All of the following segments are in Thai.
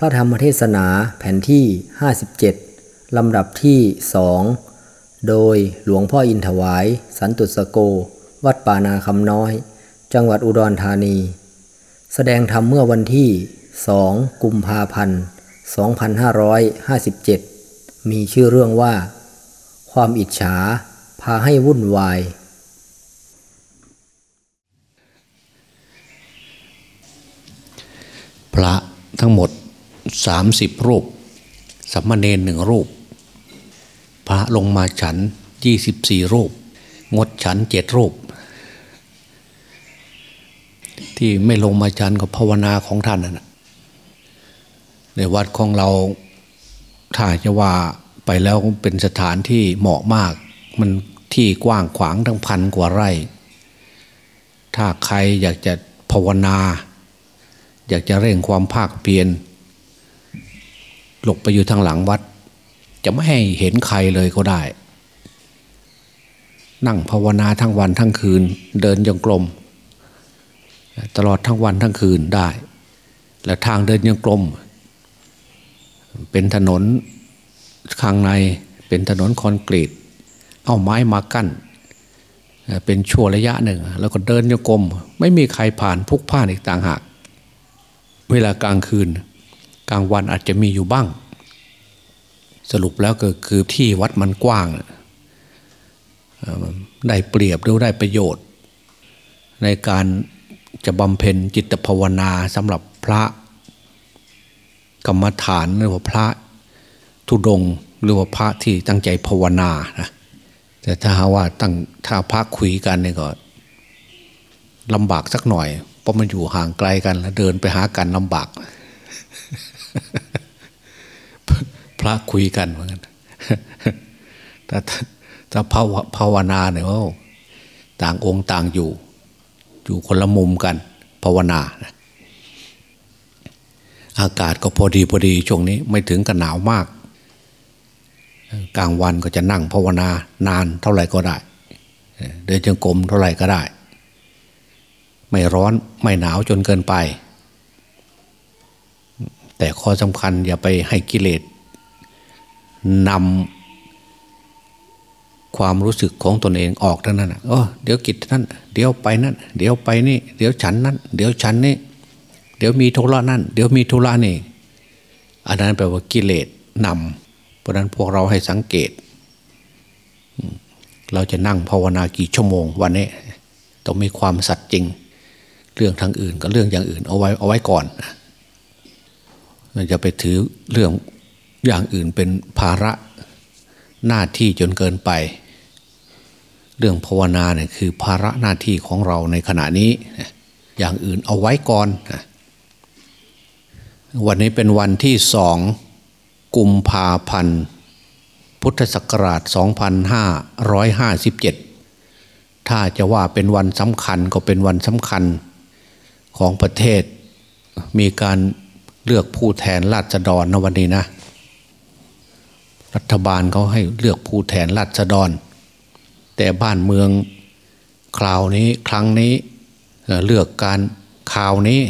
พระธรรมเทศนาแผ่นที่ 57 ลำดับที่สอง โดยหลวงพ่ออินถวาย สันตุสโก วัดป่านาคำน้อย จังหวัดอุดรธานี แสดงธรรมเมื่อวันที่2กุมภาพันธ์ 2557 มีชื่อเรื่องว่า ความอิจฉา พาให้วุ่นวาย พระทั้งหมด 30รูปสัมมาเนนหนึ่งรูป พระลงมาฉัน24รูป งดฉันเจ็ดรูป ที่ไม่ลงมาฉันก็ภาวนาของท่านนะในวัดของเราถ้าจะว่าไปแล้วเป็นสถานที่เหมาะมาก มันที่กว้างขวางทั้งพันกว่าไร่ ถ้าใครอยากจะภาวนา อยากจะเร่งความภาคเพียร หลบไปอยู่ทางหลังวัด จะไม่ให้เห็นใครเลยก็ได้ นั่งภาวนาทั้งวันทั้งคืน เดินยังกลม ตลอดทั้งวันทั้งคืนได้ และทางเดินยังกลม เป็นถนนข้างในเป็นถนนคอนกรีต เอาไม้มากั้น เป็นชั่วระยะหนึ่ง แล้วก็เดินยังกลม ไม่มีใครผ่านพุกผ่านอีกต่างหาก เวลากลางคืน กลางวันอาจจะมีอยู่บ้าง สรุปแล้วก็คือที่วัดมันกว้าง ได้เปรียบหรือได้ประโยชน์ ในการจะบำเพ็ญจิตภาวนาสำหรับพระกรรมฐานหรือว่าพระทุดงหรือว่าพระที่ตั้งใจภาวนานะแต่ถ้าว่าตั้งถ้าพักคุยกันเนี่ยก็ลำบากสักหน่อย เพราะมันอยู่ห่างไกลกันแล้วเดินไปหากันลำบาก พระคุยกันเหมือนกันถ้าถ้าภาวนาเนี่ยว่าต่างองค์ต่างอยู่ อยู่คนละมุมกัน ภาวนานะอากาศก็พอดีพอดีช่วงนี้ไม่ถึงกับหนาวมาก กลางวันก็จะนั่งภาวนานานเท่าไหร่ก็ได้ เดินจงกรมเท่าไหร่ก็ได้ ไม่ร้อนไม่หนาวจนเกินไป แต่ข้อสำคัญอย่าไปให้กิเลสนำความรู้สึกของตนเองออกทั้งนั้นเออเดี๋ยวกิจนั่นเดี๋ยวไปนั่นเดี๋ยวไปนี่ เดี๋ยวฉันนั่นเดี๋ยวฉันนี่ เดี๋ยวมีธุระนั่น เดี๋ยวมีธุระนี่ อันนั้นแปลว่ากิเลสนำเพราะนั้นพวกเราให้สังเกต เราจะนั่งภาวนากี่ชั่วโมงวันนี้ต้องมีความสัตย์จริง เรื่องทางอื่นกับเรื่องอย่างอื่นเอาไว้เอาไว้ก่อน มันจะไปถือเรื่องอย่างอื่นเป็นภาระหน้าที่จนเกินไป เรื่องภาวนาเนี่ยคือภาระหน้าที่ของเราในขณะนี้ อย่างอื่นเอาไว้ก่อน วันนี้เป็นวันที่สองกุมภาพันธ์พุทธศักราช 2557 ถ้าจะว่าเป็นวันสำคัญก็เป็นวันสำคัญของประเทศมีการ เลือกผู้แทนราษฎรในวันนี้นะ รัฐบาลเขาให้เลือกผู้แทนราษฎร แต่บ้านเมืองคราวนี้ครั้งนี้เลือกการคราวนี้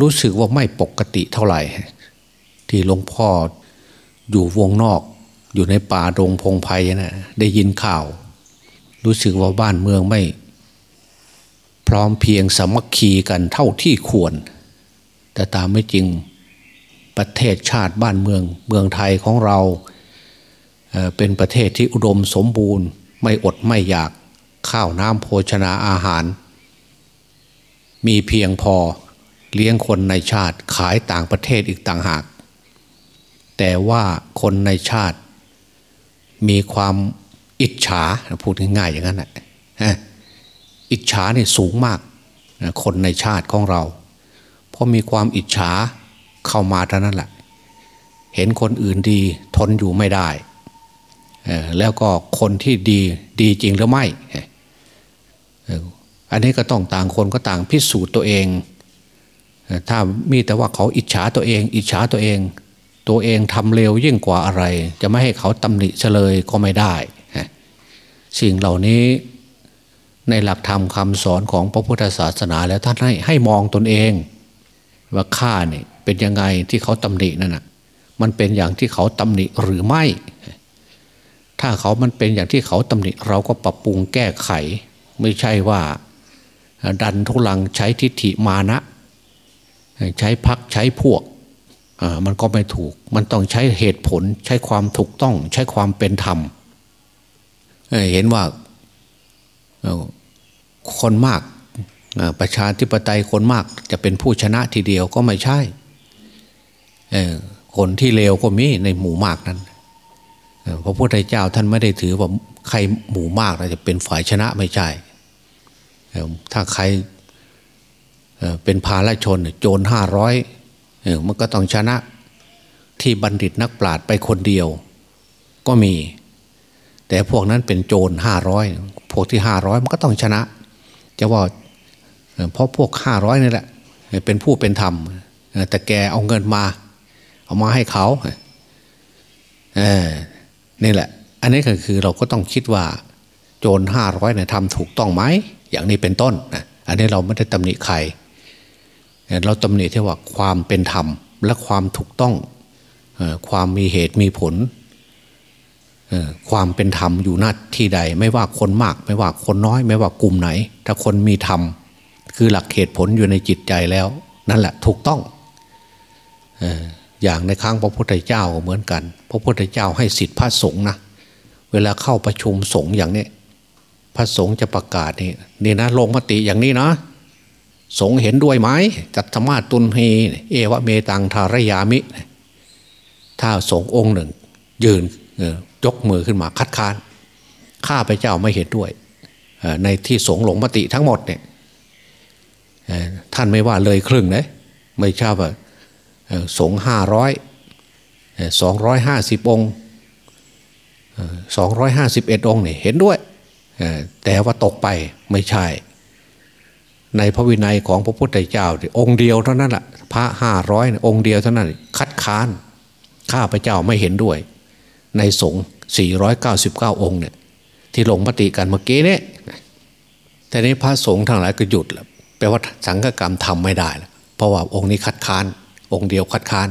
รู้สึกว่าไม่ปกติเท่าไหร่ ที่หลวงพ่ออยู่วงนอก อยู่ในป่าดงพงไพ่นะได้ยินข่าว รู้สึกว่าบ้านเมืองไม่ พร้อมเพียงสมัคคีกันเท่าที่ควร แต่ตามไม่จริงประเทศชาติบ้านเมืองเมืองไทยของเราเเป็นประเทศที่อุดมสมบูรณ์ ไม่อดไม่อยากข้าวน้ำโภชนาอาหาร มีเพียงพอเลี้ยงคนในชาติขายต่างประเทศอีกต่างหาก แต่ว่าคนในชาติ มีความอิจฉาพูดง่ายๆอย่างนั้นแหละอิจฉาเนี่ยสูงมากคนในชาติของเรา ราะมีความอิจฉาเข้ามาเท่านั้นแหละ เห็นคนอื่นดีทนอยู่ไม่ได้แล้วก็คนที่ดีดีจริงหรือไม่ อันนี้ก็ต้องต่างคนก็ต่างพิสูจน์ตัวเอง ถ้ามีแต่ว่าเขาอิจฉาตัวเอง อิจฉาตัวเอง ตัวเองทำเร็วยิ่งกว่าอะไร จะไม่ให้เขาตำหนิเฉลยก็ไม่ได้ สิ่งเหล่านี้ในหลักธรรมคำสอนของพระพุทธศาสนาแล้วท่านให้ให้มองตนเอง ว่าข้าเนี่ยเป็นยังไงที่เขาตำหนินั่นน่ะมันเป็นอย่างที่เขาตำหนิหรือไม่ ถ้าเขามันเป็นอย่างที่เขาตำหนิเราก็ปรับปรุงแก้ไข ไม่ใช่ว่า ดันทุลังใช้ทิฏฐิมานะ ใช้พักใช้พวกมันก็ไม่ถูก มันต้องใช้เหตุผลใช้ความถูกต้อง ใช้ความเป็นธรรม เห็นว่าคนมาก ประชาธิปไตยคนมากจะเป็นผู้ชนะทีเดียวก็ไม่ใช่คนที่เลวก็มีในหมู่มากนั้นพระพุทธเจ้าท่านไม่ได้ถือว่าใครหมู่มากจะเป็นฝ่ายชนะไม่ใช่ ถ้าใครเป็นพาลชนโจรห้าร้อยมันก็ต้องชนะที่บัณฑิตนักปราชญ์ไปคนเดียว ก็มี แต่พวกนั้นเป็นโจรห้าร้อยพวกที่ห้าร้อยมันก็ต้องชนะ จะว่า เพราะพวกห้าร้อยนี่แหละ เป็นผู้เป็นธรรม แต่แกเอาเงินมา เอามาให้เขาเออนี่แหละ อันนี้ก็คือเราก็ต้องคิดว่า โจรห้าร้อยเนี่ยทำถูกต้องไหม อย่างนี้เป็นต้นนะอันนี้เราไม่ได้ตำหนิใคร เราตำหนิที่ว่าความเป็นธรรม และความถูกต้อง ความมีเหตุมีผล ความเป็นธรรมอยู่หน้าที่ใด ไม่ว่าคนมาก ไม่ว่าคนน้อย ไม่ว่ากลุ่มไหน ถ้าคนมีธรรม คือหลักเหตุผลอยู่ในจิตใจแล้ว นั่นแหละถูกต้องอย่างในครั้งพระพุทธเจ้าเหมือนกัน พระพุทธเจ้าให้สิทธิพระสงฆ์นะเวลาเข้าประชุมสงฆ์อย่างนี้พระสงฆ์จะประกาศนี่นี่นะลงมติอย่างนี้นะสงฆ์เห็นด้วยไหมจัตธมาตุนเฮเอวะเมตังทารยามิ ถ้าสงฆ์องค์หนึ่ง ยืนยกมือขึ้นมาคัดค้าน ข้าพเจ้าไม่เห็นด้วย ในที่สงฆ์ลงมติทั้งหมดเนี่ย ท่านไม่ว่าเลยครึ่งเลยไม่ใช่ว่าสงห้าร้อยสองร้อยห้าสิบองค์สองร้อยห้าสิบเอ็ดองค์เนี่ยเห็นด้วย แต่ว่าตกไปไม่ใช่ ในพระวินัยของพระพุทธเจ้า องค์เดียวเท่านั้นแหละพระห้าร้อยองค์เดียวเท่านั้น คัดค้านข้าพระเจ้าไม่เห็นด้วย ในสงฆ์สี่ร้อยเก้าสิบเก้าองค์เนี่ยที่ลงมติกันเมื่อกี้เนี่ยแต่นี้พระสงฆ์ทั้งหลายก็หยุดแล้ว แปลว่าสังฆกรรมทำไม่ได้ เพราะว่าองค์นี้คัดค้าน องค์เดียวคัดค้าน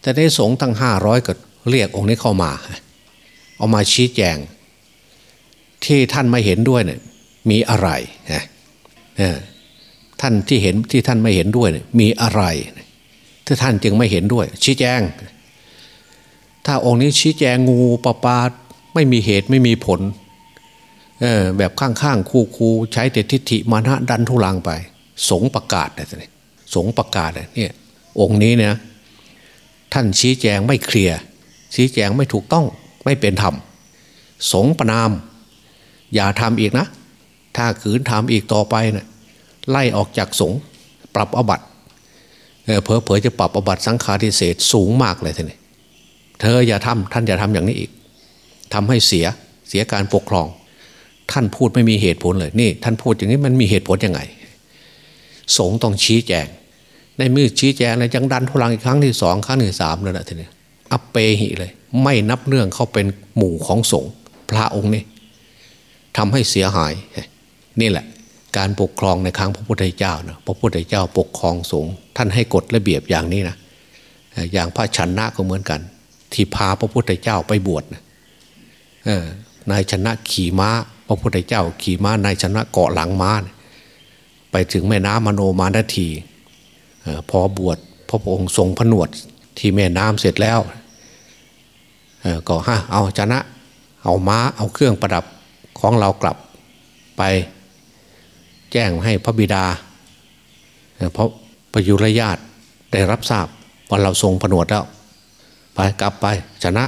แต่ในสงฆ์ตั้งห้าร้อยก็เรียกองค์นี้เข้ามา เอามาชี้แจง ที่ท่านไม่เห็นด้วยเนี่ยมีอะไรนะท่านที่เห็นที่ท่านไม่เห็นด้วยเนี่ยมีอะไรที่ท่านจึงไม่เห็นด้วย ชี้แจง ถ้าองค์นี้ชี้แจงงูปลาปาไม่มีเหตุไม่มีผล แบบข้างๆคู่ๆใช้แต่ทิฏฐิมานะดันทุลังไป สงประกาศนะสงประกาศเนี่ยองค์นี้เนี่ยท่านชี้แจงไม่เคลียร์ชี้แจงไม่ถูกต้องไม่เป็นธรรม สงประนาม อย่าทำอีกนะ ถ้าขืนทำอีกต่อไปนะ่ะไล่ออกจากสงปรับอบัตเพอเพอจะปรับอบัตสังฆาทิเศษสูงมากเลยท่านเธออย่าทำท่านอย่าทำอย่างนี้อีกทำให้เสียเสียการปกครอง ท่านพูดไม่มีเหตุผลเลยนี่ ท่านพูดอย่างนี้มันมีเหตุผลยังไง สงต้องชี้แจง ในมือชี้แจงเลยจังดันทุลังอีกครั้งที่สองครั้งที่สามแล้วนะทีนี้อัปเปหิเลย ไม่นับเรื่องเขาเป็นหมู่ของสงพระองค์นี่ทำให้เสียหาย นี่แหละ การปกครองในครั้งพระพุทธเจ้านะพระพุทธเจ้าปกครองสงท่านให้กฎระเบียบอย่างนี้นะอย่างพระชนะก็เหมือนกัน ที่พาพระพุทธเจ้าไปบวชนะนายชนะขี่ม้า พระพุทธเจ้าขี่ม้าในชนะเกาะหลังม้าไปถึงแม่น้ำมโนมานาทีพอบวชพระองค์ทรงผนวดที่แม่น้ำเสร็จแล้วก็ฮะเอาชนะ เอาม้าเอาเครื่องประดับของเรากลับไป แจ้งให้พระบิดาเพราะประยุรญาตได้รับทราบว่าเราทรงผนวดแล้ว ไปกลับไปชนะ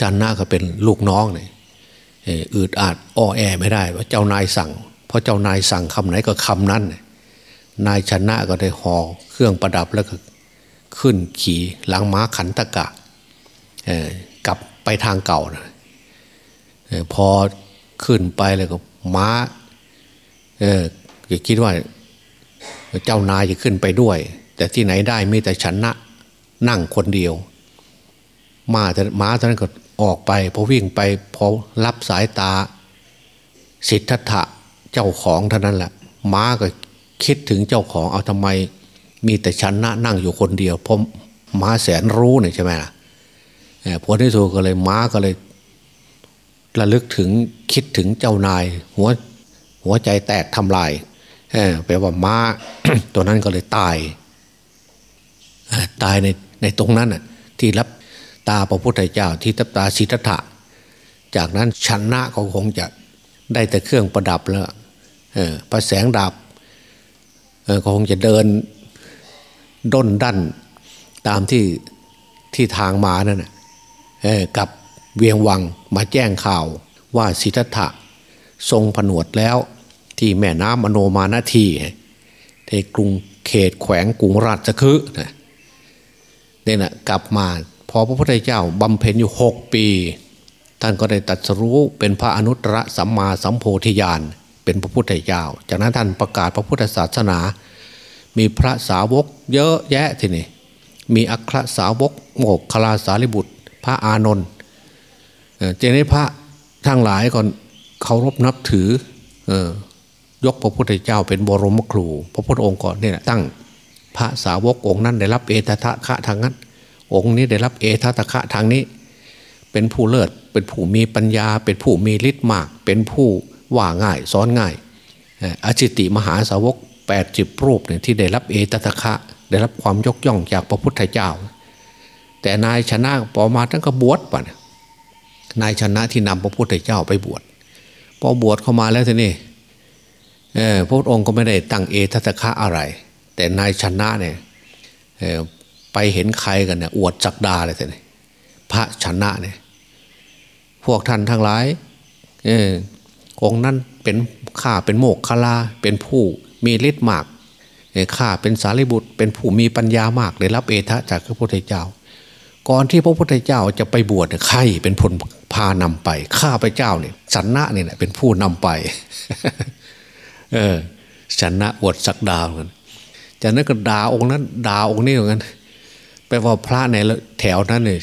ชนะก็เป็นลูกน้องเนี่ย อืดอาดอ้อแอไม่ได้ว่าเจ้านายสั่ง เพราะเจ้านายสั่งคำไหนก็คำนั้น นายชนะก็ได้ห่อเครื่องประดับแล้วก็ขึ้นขี่หลังม้าขันตะกะกลับไปทางเก่านะพอขึ้นไปแล้วก็ม้าเออคิดว่าเจ้านายจะขึ้นไปด้วย แต่ที่ไหนได้มีแต่ชนะนั่งคนเดียว มาแต่ม้าท่านั้นก็ออกไปพอวิ่งไปพอรับสายตา สิทธัตถะเจ้าของเท่านั้นแหละม้าก็คิดถึงเจ้าของเอาทำไม มีแต่ชนะนั่งอยู่คนเดียวพราะม้าแสนรู้เนี่ยใช่ไหมล่ะผลที่สุดก็เลยม้าก็เลยระลึกถึงคิดถึงเจ้านาย หัวหัวใจแตกทำลายแปลว่าม้า ตัวนั้นก็เลยตาย ตายในในตรงนั้นน่ะที่รับ ตาพระพุทธเจ้าที่ตับตาสิทธัตถะจากนั้นชนะก็คงจะได้แต่เครื่องประดับแล้วพระแสงดาบก็คงจะเดินด้นดันตามที่ที่ทางมานั่นกับเวียงวังมาแจ้งข่าวว่าสิทธัตถะทรงผนวดแล้วที่แม่น้ำมโนมานาทีในกรุงเขตแขวงกรุงราชคฤห์นะเนี่ยนะกลับมา อพระพุทธเจ้าบำเพ็ญอยู่หกปี ท่านก็ได้ตัดรู้เป็นพระอนุตตรสัมมาสัมโพธิญาณเป็นพระพุทธเจ้า จากนั้นท่านประกาศพระพุทธศาสนา มีพระสาวกเยอะแยะทีนี่มีอัครสาวกโมกคลาสารีบุตร พระอานนท์เจนี้พระทั้งหลายก่อนเคารพนับถือยกพระพุทธเจ้าเป็นบรมครู พระพุทธองค์ก่อนเนี่ยตั้งพระสาวกองค์นั้นได้รับเอตทะคะทางนั้น องค์นี้ได้รับเอตทะคะทางนี้ เป็นผู้เลิศ เป็นผู้มีปัญญา เป็นผู้มีฤทธิ์มาก เป็นผู้ว่าง่ายสอนง่ายอจิติมหาสาวกแปดจิบรูปเนี่ยที่ได้รับเอตตะคะ ได้รับความยกย่องจากพระพุทธเจ้า แต่นายชนะพอมาทั้งก็บวชป่ะนายชนะที่นำพระพุทธเจ้าไปบวชพอบวชเข้ามาแล้วทีนี้พระองค์ก็ไม่ได้ตั้งเอตตะคะอะไร แต่นายชนะเนี่ย ไปเห็นใครกันเนี่ยอวดจักดาเลยทีนี้พระชนะเนี่ยพวกท่านทั้งหลายองค์นั้นเป็นข้าเป็นโมกคลาเป็นผู้มีฤทธิ์มากข้าเป็นสารีบุตร เป็นผู้มีปัญญามากได้รับเอทะจากพระพุทธเจ้า ก่อนที่พระพุทธเจ้าจะไปบวชใครเป็นผลพานำไป ข้าพเจ้าเนี่ยสันะเนี่ยเป็นผู้นำไป เออสันะอวดสักดาวกันจากนั้นก็ด่าองค์นั้นด่าองค์นี้เหมือนกัน ลว่าพระในแถวนั้นเนี่ย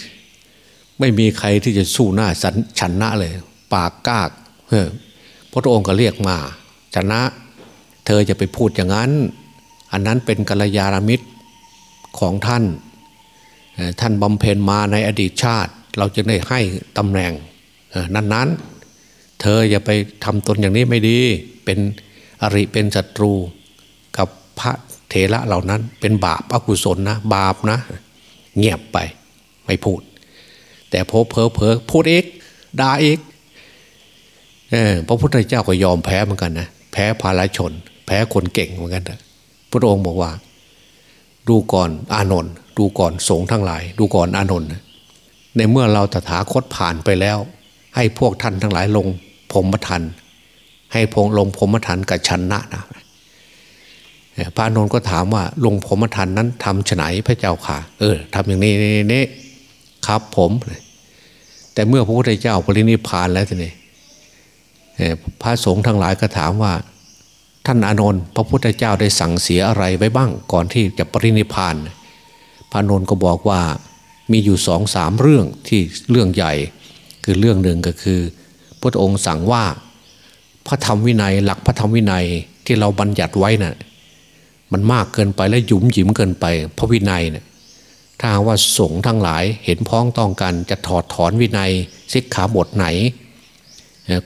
ไม่มีใครที่จะสู้หน้าสันชนนะเลย ปากกากเออพระองค์ก็เรียกมาชนะ เธอจะไปพูดอย่างนั้น อันนั้นเป็นกัลยาณมิตรของท่าน ท่านบำเพ็ญมาในอดีตชาติ เราจะได้ให้ตำแหน่งนั้นๆ เธออย่าไปทำตนอย่างนี้ไม่ดี เป็นอริเป็นศัตรูกับพระเถระเหล่านั้น เป็นบาปอกุศลนะ บาปนะ เงียบไปไม่พูด แต่พอเพอเพอพูดเอกด่าเอกพระพุทธเจ้าก็ยอมแพ้เหมือนกันนะแพ้ภาลชน แพ้คนเก่งเหมือนกันนะพระองค์บอกว่า ดูก่อนอานนท์ดูก่อนสงฆ์ทั้งหลาย ดูก่อนอานนท์ในเมื่อเราตถาคตผ่านไปแล้ว ให้พวกท่านทั้งหลายลงพรมทันให้พงลงพรมทันกับชันนะนะ พระนนท์ก็ถามว่าลงพรมาทันนั้นทำฉไหนพระเจ้าค่ะ เออทำอย่างนี้นี่ครับผม แต่เมื่อพระพุทธเจ้าปรินิพานแล้วทีนี้พระสงฆ์ทั้งหลายก็ถามว่า ท่านอานนท์พระพุทธเจ้าได้สั่งเสียอะไรไว้บ้าง ก่อนที่จะปรินิพานพระนนท์ก็บอกว่ามีอยู่สองสามเรื่องที่เรื่องใหญ่ คือเรื่องหนึ่งก็คือพระองค์สั่งว่าพระธรรมวินัยหลักพระธรรมวินัยที่เราบัญญัติไว้นะ่ะ มันมากเกินไปและหยุมหยิมเกินไป พระวินัยเนี่ยถ้าว่าสงฆ์ทั้งหลายเห็นพ้องต้องกันจะถอดถอนวินัยสิกขาบทไหน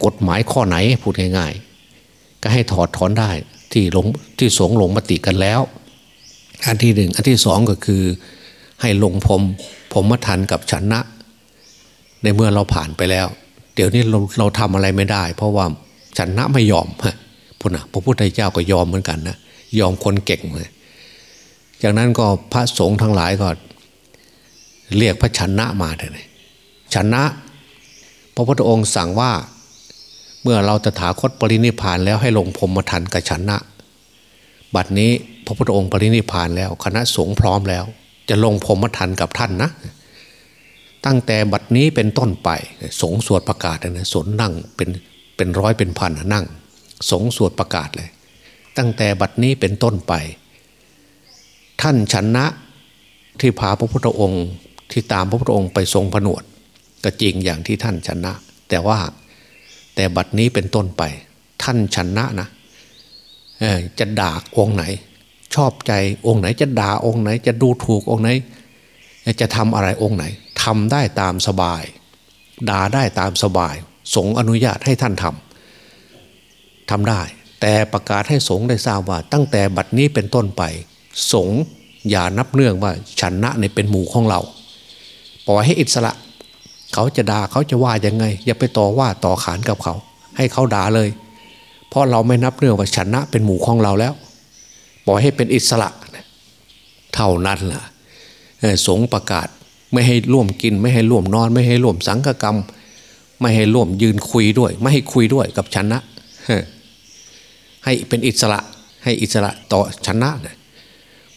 กฎหมายข้อไหนพูดง่ายๆ ก็ให้ถอดถอนได้ที่ลงที่สงลงมติกันแล้ว อันที่หนึ่งอันที่สองก็คือให้ลงพรมพรมทันกับชนะ ในเมื่อเราผ่านไปแล้ว เดี๋ยวนี้เราเราทำอะไรไม่ได้ เพราะว่าชนะไม่ยอมพุทธพระพุทธเจ้าก็ยอมเหมือนกันนะ ยอมคนเก่งเลยจากนั้นก็พระสงฆ์ทั้งหลายก็เรียกพระชนะมาเลยชนะ พระพุทธองค์สั่งว่าเมื่อเราตถาคตปรินิพานแล้วให้ลงพรมมาทันกับชนะ บัดนี้พระพุทธองค์ปรินิพานแล้ว คณะสงฆ์พร้อมแล้ว จะลงพรมมาทันกับท่านนะ ตั้งแต่บัดนี้เป็นต้นไปสงสวดประกาศนะสนนั่งเป็นเป็นร้อยเป็นพันนั่ง สงสวดประกาศเลย ตั้งแต่บัดนี้เป็นต้นไป ท่านชนะที่พาพระพุทธองค์ที่ตามพระพุทธองค์ไปทรงผนวด ก็จริงอย่างที่ท่านชนะ แต่ว่าแต่บัดนี้เป็นต้นไป ท่านชนะนะจะด่าองค์ไหนชชอบใจองค์ไหน จะด่าองค์ไหน จะดูถูกองค์ไหน จะทำอะไรองค์ไหนทำได้ตามสบายด่าได้ตามสบาย สงอนุญาตให้ท่านทำทำได้ แต่ประกาศให้สงได้ทราบว่า ตั้งแต่บัดนี้เป็นต้นไป สงอย่านับเนื่องว่าฉันะในเป็นหมู่ของเรา ปล่อยให้อิสระ เขาจะด่าเขาจะว่ายังไง อย่าไปต่อว่าต่อขานกับเขา ให้เขาด่าเลย เพราะเราไม่นับเนื่องว่าฉันนะเป็นหมู่ของเราแล้ว ปล่อยให้เป็นอิสระ เท่านั้นล่ะสงประกาศไม่ให้ร่วมกิน ไม่ให้ร่วมนอน ไม่ให้ร่วมสังฆกรรม ไม่ให้ร่วมยืนคุยด้วย ไม่ให้คุยด้วยกับชนะ ให้เป็นอิสระให้อิสระต่อชนะนะ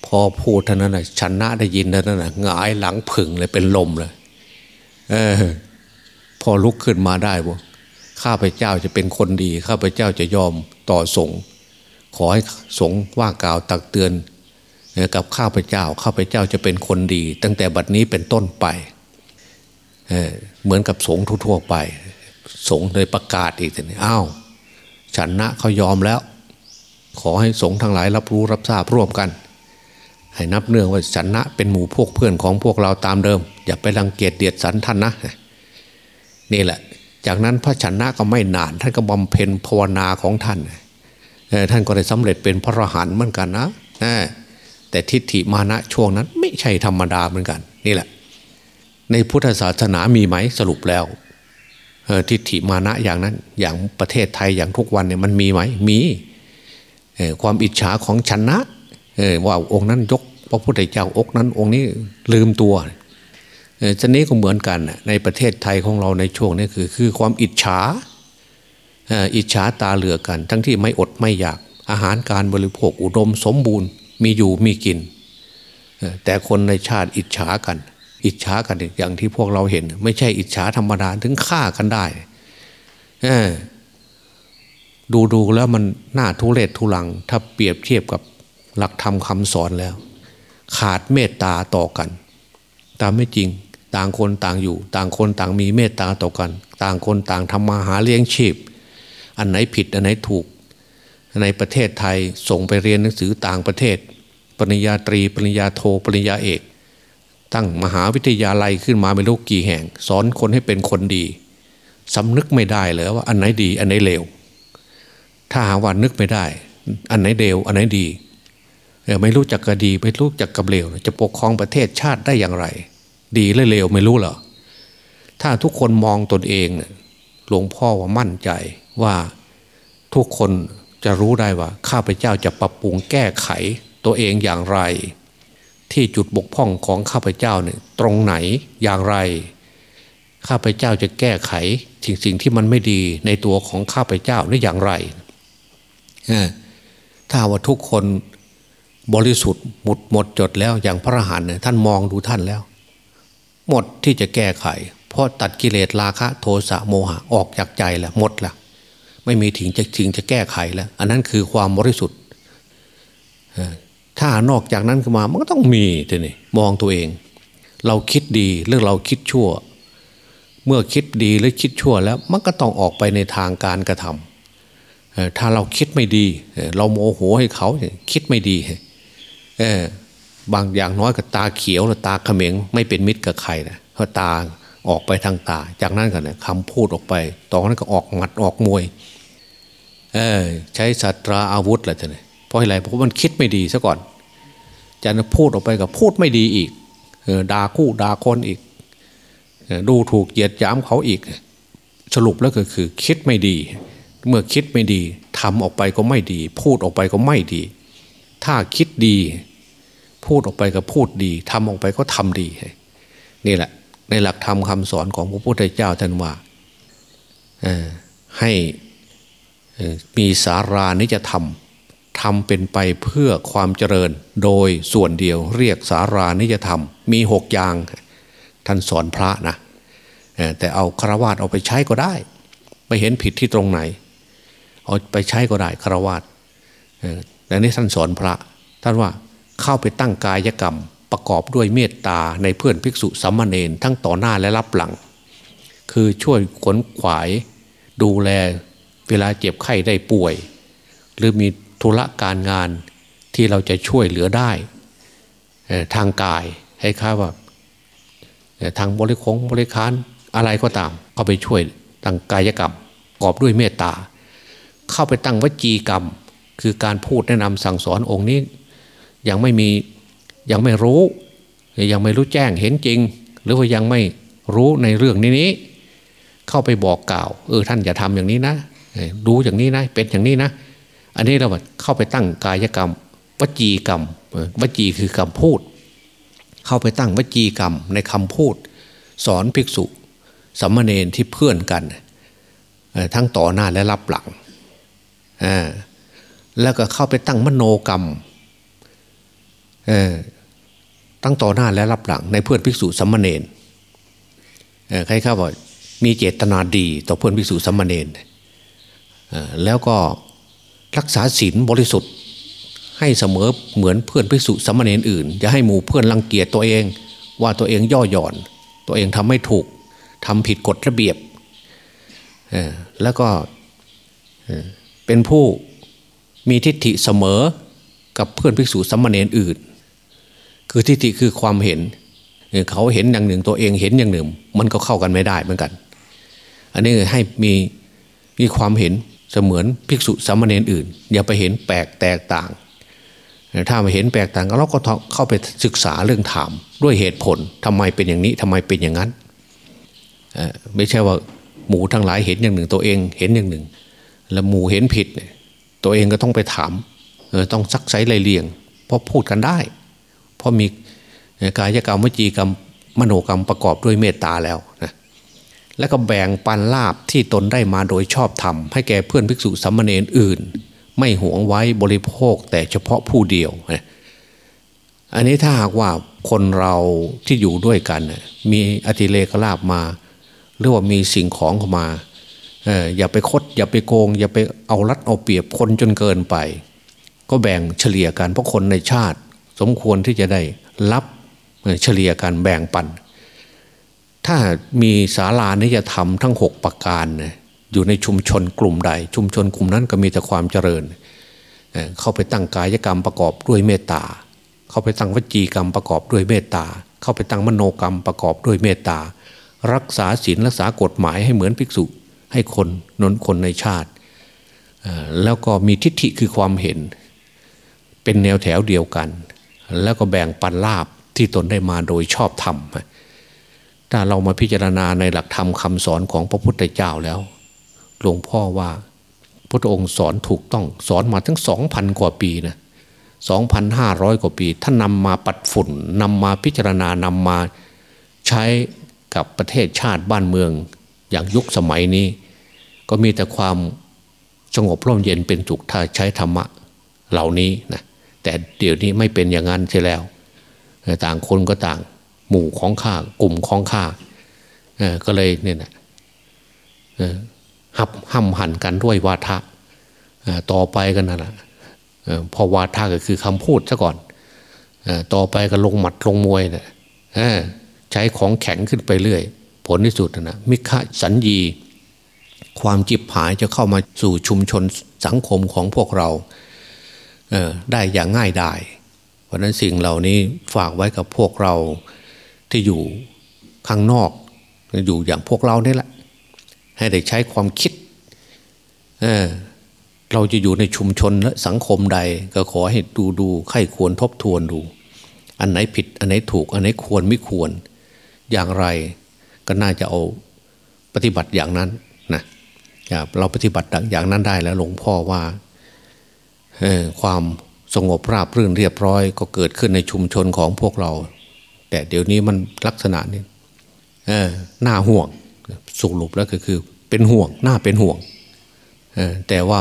พอพูดเท่านั้นนะชนะได้ยินเท่านั้นนะหงายหลังผึ่งเลยเป็นลมเลยเออพอลุกขึ้นมาได้บ่ข้าพเจ้าจะเป็นคนดี ข้าพเจ้าจะยอมต่อสงขอให้สงว่ากล่าวตักเตือน กับข้าพเจ้า ข้าพเจ้าจะเป็นคนดี ตั้งแต่บัดนี้เป็นต้นไปเเหมือนกับสงทั่วไป สงเลยประกาศอีกทีนี้อ้าวฉันนะเขายอมแล้ว ขอให้สงฆ์ทั้งหลายรับรู้รับทราบร่วมกัน ให้นับเนื่องว่าฉันนะเป็นหมู่พวกเพื่อนของพวกเราตามเดิม อย่าไปรังเกียจเดียดสันท่านนะนี่แหละ จากนั้นพระฉันนะก็ไม่นานท่านก็บำเพ็ญภาวนาของท่านท่านก็ได้สำเร็จเป็นพระอรหันต์เหมือนกันนะแต่ทิฏฐิมานะช่วงนั้นไม่ใช่ธรรมดาเหมือนกัน นี่แหละ ในพุทธศาสนามีไหมสรุปแล้วทิฏฐิมานะอย่างนั้น อย่างประเทศไทยอย่างทุกวันเนี่ยมันมีไหมมี ความอิจฉาของชนะว่าองค์นั้นยกพระพุทธเจ้าอกนั้นองค์นี้ลืมตัวจะนี้ก็เหมือนกันในประเทศไทยของเราในช่วงนี้คือคือความอิจฉาอิจฉาตาเหลือกัน ทั้งที่ไม่อดไม่อยากอาหารการบริโภคอุดมสมบูรณ์มีอยู่มีกิน แต่คนในชาติอิจฉากัน อิจฉากันอย่างที่พวกเราเห็น ไม่ใช่อิจฉาธรรมดาถึงฆ่ากันได้ ดูดูแล้วมันหน่าทุเรศทุลัง ถ้าเปรียบเทียบกับหลักธรรมคำสอนแล้ว ขาดเมตตาต่อกัน ตามไม่จริงต่างคนต่างอยู่ ต่างคนต่างมีเมตตาต่อกัน ต่างคนต่างทำมาหาเลี้ยงชีพ อันไหนผิดอันไหนถูก ในประเทศไทยส่งไปเรียนหนังสือต่างประเทศ ปริญญาตรี ปริญญาโทปริญญาเอก ตั้งมหาวิทยาลัยขึ้นมาไม่รู้กี่แห่ง สอนคนให้เป็นคนดีสำนึกไม่ได้เลยว่าอันไหนดีอันไหนเลว ถ้าหาว่านึกไม่ได้ อันไหนเดวอันไหนดีไม่รู้จักกระดี ไม่รู้จักกับเลวจะปกครองประเทศชาติได้อย่างไร ดีและเลวไม่รู้เหรอถ้าทุกคนมองตนเองหลวงพ่อว่ามั่นใจว่าทุกคนจะรู้ได้ว่า ข้าพเจ้าจะปรับปรุงแก้ไขตัวเองอย่างไร ที่จุดบกพร่องของข้าพเจ้าเนี่ยตรงไหนอย่างไร ข้าพเจ้าจะแก้ไขสิ่งสิ่งที่มันไม่ดีในตัวของข้าพเจ้านี่อย่างไร ถ้าว่าทุกคนบริสุทธิ์หมดหมดจดแล้วอย่างพระหันเนี่ยท่านมองดูท่านแล้ว หมดที่จะแก้ไข เพราะตัดกิเลสราคะ โทสะโมหะออกจากใจแล้วหมดแล้วไม่มีถึงจะถึงจะแก้ไขแล้ว อันนั้นคือความบริสุทธิ์ถ้านอกจากนั้นขึ้นมามันก็ต้องมีทีนี่มองตัวเอง เราคิดดีหรือเราคิดชั่ว เมื่อคิดดีหรือคิดชั่วแล้ว มันก็ต้องออกไปในทางการกระทำ ถ้าเราคิดไม่ดี เราโมโหให้เขาคิดไม่ดีบางอย่างน้อยกับตาเขียวหรือตาเขม็งไม่เป็นมิตรกับใครนะเพราะตาออกไปทางตา จากนั้นกันะคำพูดออกไปตอนนั้นก็ออกหมัดออกมวยใช้สัตราอาวุธแหละท่านเพราะอะไรเพราะมันคิดไม่ดีซะก่อนจะพูดออกไปกับพูดไม่ดีอีกด่าคู่ด่าคนอีกดูถูกเหยียดย้ำเขาอีก สรุปแล้วก็คือคิดไม่ดี เมื่อคิดไม่ดีทำออกไปก็ไม่ดี พูดออกไปก็ไม่ดี ถ้าคิดดี พูดออกไปก็พูดดีทำออกไปก็ทำดี นี่แหละ ในหลักธรรมคาสอนของพระพุทธเจ้าท่านว่าให้มีสารานิจธรรมทำเป็นไปเพื่อความเจริญ โดยส่วนเดียวเรียกสารานิจธรรมมีหกอย่าง ท่านสอนพระนะแต่เอาคารวาสเอาไปใช้ก็ได้ ไม่เห็นผิดที่ตรงไหน เอาไปใช้ก็ได้คารวาสแต่นี้ท่านสอนพระ ท่านว่าเข้าไปตั้งกายกรรมประกอบด้วยเมตตาในเพื่อนภิกษุสัมมาเนนทั้งต่อหน้าและรับหลัง คือช่วยขนขวายดูแลเวลาเจ็บไข้ได้ป่วย หรือมีธุระการงานที่เราจะช่วยเหลือได้ทางกายให้ค่าว่าทางบริคงบริคารอะไรก็ตามเข้าไปช่วยทางกายกรรมประกอบด้วยเมตตา เข้าไปตั้งวจีกรรม คือการพูดแนะนำสั่งสอนองค์นี้ ยังไม่มียังไม่รู้ ยังไม่รู้แจ้งเห็นจริง หรือว่ายังไม่รู้ในเรื่องนี้นี้ เข้าไปบอกกล่าว เออท่านอย่าทำอย่างนี้นะดูอย่างนี้นะเป็นอย่างนี้นะ อันนี้เราเข้าไปตั้งกายกรรม วจีกรรมวจีคือคำพูด เข้าไปตั้งวจีกรรมในคำพูด สอนภิกษุสัมมาเนนที่เพื่อนกัน ทั้งต่อหน้าและรับหลัง แล้วก็เข้าไปตั้งมโนกรรมตั้งต่อหน้าและรับหลังในเพื่อนภิกษุสัมมาเนนใครข้าบอกมีเจตนาดีต่อเพื่อนภิกษุสัมมาเนนแล้วก็รักษาศีลบริสุทธิ์ ให้เสมอเหมือนเพื่อนภิกษุสัมมาเนนอื่นอย่าให้หมู่เพื่อนรังเกียจตัวเอง ว่าตัวเองย่อหย่อน ตัวเองทำไม่ถูกทำผิดกฎระเบียบแล้วก็ เป็นผู้มีทิฏฐิเสมอกับเพื่อนภิกษุสัมมาเนนอื่น คือทิฏฐิคือความเห็นเขาเห็นอย่างหนึ่งตัวเองเห็นอย่างหนึ่ง มันก็เข้ากันไม่ได้เหมือนกัน อันนี้ให้มีมีความเห็นเสมือนภิกษุสามเณรอื่น อย่าไปเห็นแปลกแตกต่าง ถ้ามาเห็นแปลกต่างเราก็เข้าไปศึกษาเรื่องถาม ด้วยเหตุผลทำไมเป็นอย่างนี้ทำไมเป็นอย่างนั้นไม่ใช่ว่าหมูทั้งหลายเห็นอย่างหนึ่งตัวเองเห็นอย่างหนึ่ง แล้วหมู่เห็นผิดตัวเองก็ต้องไปถามต้องซักไซไลเลียง เพราะพูดกันได้ เพราะมีกายกรรมวิจีกรรมมโนกรรมประกอบด้วยเมตตาแล้วนะแล้วก็แบ่งปันลาบที่ตนได้มาโดยชอบธรรมให้แก่เพื่อนภิกษุสัมมเนรอื่น ไม่หวงไว้บริโภคแต่เฉพาะผู้เดียวอันนี้ถ้าหากว่าคนเราที่อยู่ด้วยกัน มีอธิเลกลาบมา หรือว่ามีสิ่งของเข้ามา อย่าไปคด อย่าไปโกง อย่าไปเอารัดเอาเปรียบคนจนเกินไป ก็แบ่งเฉลี่ยกันเพราะคนในชาติ สมควรที่จะได้รับเฉลี่ยกันแบ่งปัน ถ้ามีศาลานิยธรรมทั้งหกประการอยู่ในชุมชนกลุ่มใด ชุมชนกลุ่มนั้นก็มีแต่ความเจริญ เข้าไปตั้งกายกรรมประกอบด้วยเมตตาเข้าไปตั้งวจีกรรมประกอบด้วยเมตตาเข้าไปตั้งมโนกรรมประกอบด้วยเมตตารักษาศีลรักษากฎหมายให้เหมือนภิกษุ ให้คนนนคนในชาติ แล้วก็มีทิฏฐิคือความเห็น เป็นแนวแถวเดียวกัน แล้วก็แบ่งปันลาบที่ตนได้มาโดยชอบธรรมถ้าเรามาพิจารณาในหลักธรรมคำสอนของพระพุทธเจ้าแล้ว หลวงพ่อว่าพระองค์สอนถูกต้องสอนมาทั้งสองพันกว่าปีนะสองพันห้าร้อยกว่าปี ท่านนำมาปัดฝุ่นนำมาพิจารณานำมาใช้กับประเทศชาติบ้านเมือง อย่างยุคสมัยนี้ ก็มีแต่ความสงบร่มเย็นเป็นจุกถ้าใช้ธรรมะเหล่านี้นะแต่เดี๋ยวนี้ไม่เป็นอย่างนั้นใช่แล้ว ต่างคนก็ต่างหมู่ของข้ากลุ่มของข้าก็เลยเนี่ยนะหับห้ำหันกันด้วยวาทะต่อไปกันนั่นแหละพอวาทะก็คือคำพูดซะก่อนต่อไปก็ลงหมัดลงมวยนี่ยใช้ของแข็งขึ้นไปเรื่อย ผลที่สุดนะมิฆะสัญญี ความจิบหายจะเข้ามาสู่ชุมชนสังคมของพวกเราได้อย่างง่ายดายเพราะนั้นสิ่งเหล่านี้ฝากไว้กับพวกเราที่อยู่ข้างนอก อยู่อย่างพวกเรานี่แหละ ให้ได้ใช้ความคิดเเราจะอยู่ในชุมชนและสังคมใด ก็ขอให้ดูดูไข้ควรทบทวนดู อันไหนผิดอันไหนถูก อันไหนควรไม่ควร อย่างไร ก็น่าจะเอาปฏิบัติอย่างนั้นนะเราปฏิบัติอย่างนั้นได้แล้วหลวงพ่อว่าความสงบราบรื่นเรียบร้อย ก็เกิดขึ้นในชุมชนของพวกเรา แต่เดี๋ยวนี้มันลักษณะนี้หน้าห่วงสรุปแล้วก็คือ เป็นห่วงหน้าเป็นห่วงแต่ว่า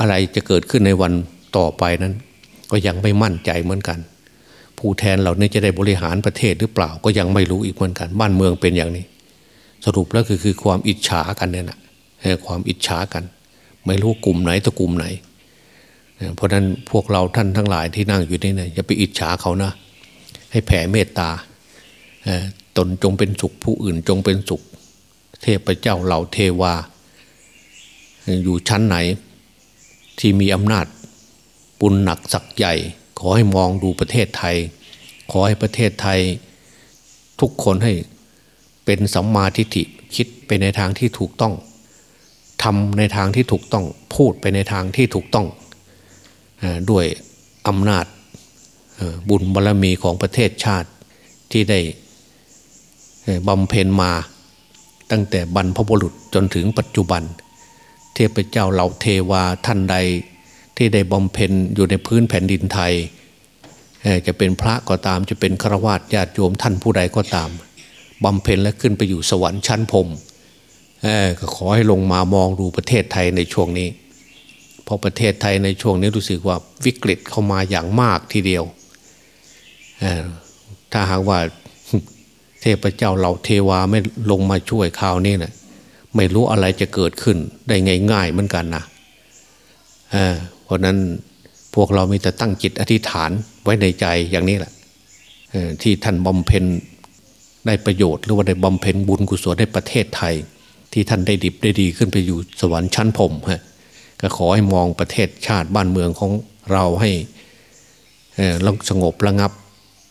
อะไรจะเกิดขึ้นในวันต่อไปนั้น ก็ยังไม่มั่นใจเหมือนกัน ผู้แทนเหล่านี้จะได้บริหารประเทศหรือเปล่าก็ยังไม่รู้อีกเหมือนกัน บ้านเมืองเป็นอย่างนี้ สรุปแล้วก็คือความอิจฉากันเนี่ยนะความอิจฉากัน ไม่รู้กลุ่มไหนตะกลุ่มไหน เพราะฉะนั้นพวกเราท่านทั้งหลายที่นั่งอยู่นี่นะอย่าไปอิจฉาเขานะ ให้แผ่เมตตาตนจงเป็นสุขผู้อื่นจงเป็นสุข เทพเจ้าเหล่าเทวา อยู่ชั้นไหนที่มีอำนาจปุณหนักสักใหญ่ ขอให้มองดูประเทศไทย ขอให้ประเทศไทย ทุกคนให้ เป็นสัมมาทิฏฐิคิดไปในทางที่ถูกต้องทำในทางที่ถูกต้องพูดไปในทางที่ถูกต้องด้วยอำนาจบุญบารรมีของประเทศชาติที่ได้บำเพ็ญมา ตั้งแต่บรรพบุรุษจนถึงปัจจุบัน เทพเจ้าเหล่าเทวาท่านใดที่ได้บำเพ็ญอยู่ในพื้นแผ่นดินไทย จะเป็นพระก็ตามจะเป็นฆราวาสญาติโยมท่านผู้ใดก็ตาม บำเพ็ญและขึ้นไปอยู่สวรรค์ชั้นพรมก็ขอให้ลงมามองดูประเทศไทยในช่วงนี้ เพราะประเทศไทยในช่วงนี้รู้สึกว่าวิกฤตเข้ามาอย่างมากทีเดียว ถ้าหากว่าเทพเจ้าเราเทวาไม่ลงมาช่วยข่าวนี้นะไม่รู้อะไรจะเกิดขึ้นได้ง่ายๆเหมือนกันนะเพราะนั้นพวกเรามีแต่ตั้งจิตอธิษฐานไว้ในใจอย่างนี้แหละที่ท่านบำเพ็ญ ได้ประโยชน์หรือว่าได้บำเพ็ญบุญกุศลในประเทศไทย ที่ท่านได้ดิบได้ดีขึ้นไปอยู่สวรรค์ชั้นพรมฮะก็ขอให้มองประเทศชาติบ้านเมืองของเราให้สงบระงับ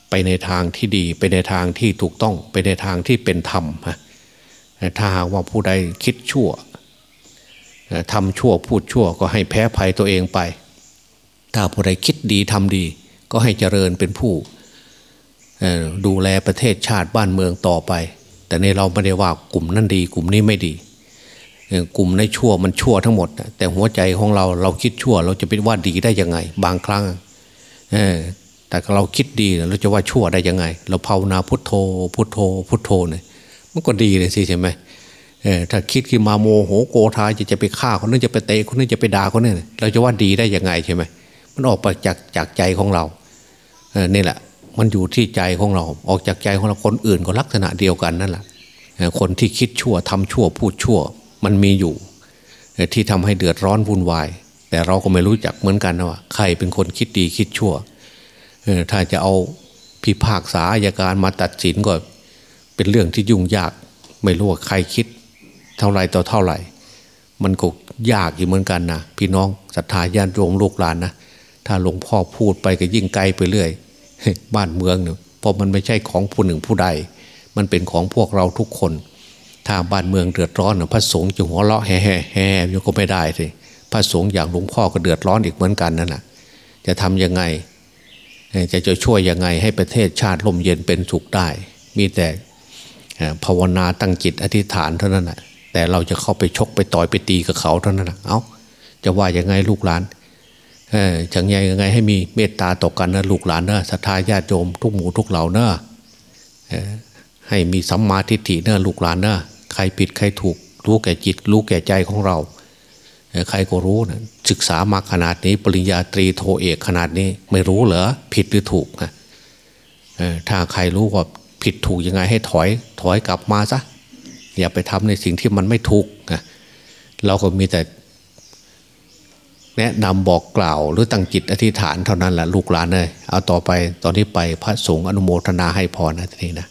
ไปในทางที่ดี ไปในทางที่ถูกต้องไปในทางที่เป็นธรรมฮะถ้าหากว่าผู้ใดคิดชั่วทำชั่วพูดชั่วก็ให้แพ้ภัยตัวเองไป ถ้าผู้ใดคิดดีทำดี ก็ให้เจริญเป็นผู้ ดูแลประเทศชาติบ้านเมืองต่อไป แต่ในเราไม่ได้ว่ากลุ่มนั้นดี กลุ่มนี้ไม่ดีกลุ่มในชั่วมันชั่วทั้งหมด แต่หัวใจของเราเราคิดชั่ว เราจะเป็นว่าดีได้ยังไง บางครั้งแต่เราคิดดีเราจะว่าชั่วได้ยังไง เราภาวนาพุทโธ พุทโธ พุทโธเนี่ยมันก็ดีเลยสิใช่ไหมถ้าคิดขึ้นมาโมโหโกธาจะจะไปฆ่าคนนึงจะไปเตะคนนึงจะไปด่าคนนึงเราจะว่าดีได้ยังไงใช่ไหมมันออกมาจากจากใจของเราเนี่แหละ มันอยู่ที่ใจของเรา ออกจากใจของเราคนอื่นก็ลักษณะเดียวกันนั่นแหละคนที่คิดชั่วทำชั่วพูดชั่ว มันมีอยู่ ที่ทำให้เดือดร้อนวุ่นวาย แต่เราก็ไม่รู้จักเหมือนกันนะว่าใครเป็นคนคิดดีคิดชั่วถ้าจะเอาพิพากษาอายการมาตัดสินก็เป็นเรื่องที่ยุ่งยาก ไม่รู้ว่าใครคิด เท่าไรต่อเท่าไหร่ มันก็ยากอยู่เหมือนกันนะพี่น้องศรัทธาญาติโยมลูกหลานนะถ้าหลวงพ่อพูดไปก็ยิ่งไกลไปเรื่อย บ้านเมืองเนี่ยเพราะมันไม่ใช่ของผู้หนึ่งผู้ใด มันเป็นของพวกเราทุกคน ถ้าบ้านเมืองเดือดร้อนพระสงฆ์จะหัวเราะแห่แห่แห่ยังก็ไม่ได้สิพระสงฆ์อย่างหลวงพ่อก็เดือดร้อนอีกเหมือนกันนั่นแหละจะทํำยังไง จะจะช่วยยังไงให้ประเทศชาติร่มเย็นเป็นสุขได้ มีแต่ภาวนาตั้งจิตอธิษฐานเท่านั้นแหะแต่เราจะเข้าไปชกไปต่อยไปตีกับเขาเท่านั้นนะเอา้าจะว่ายังไงลูกหลาน จังไงยังไงให้มีเมตตาต่อกันนะลูกหลานนะศรัทธาญาติโยมทุกหมู่ทุกเหล่านะให้มีสัมมาทิฏฐินะลูกหลานนะใครผิดใครถูก รู้แก่จิต รู้แก่ใจของเรา ใครก็รู้นะศึกษามาขนาดนี้ ปริญญาตรีโทเอกขนาดนี้ ไม่รู้เหรอผิดหรือถูกนะถ้าใครรู้ว่าผิดถูกยังไงให้ถอยถอยกลับมาซะอย่าไปทำในสิ่งที่มันไม่ถูกนะเราก็มีแต่ แนะนำบอกกล่าว หรือตั้งจิตอธิษฐานเท่านั้นแหละลูกหลานเลยเอาต่อไปตอนนี้ไปพระสงฆ์อนุโมทนาให้พรนะทีนี้นะ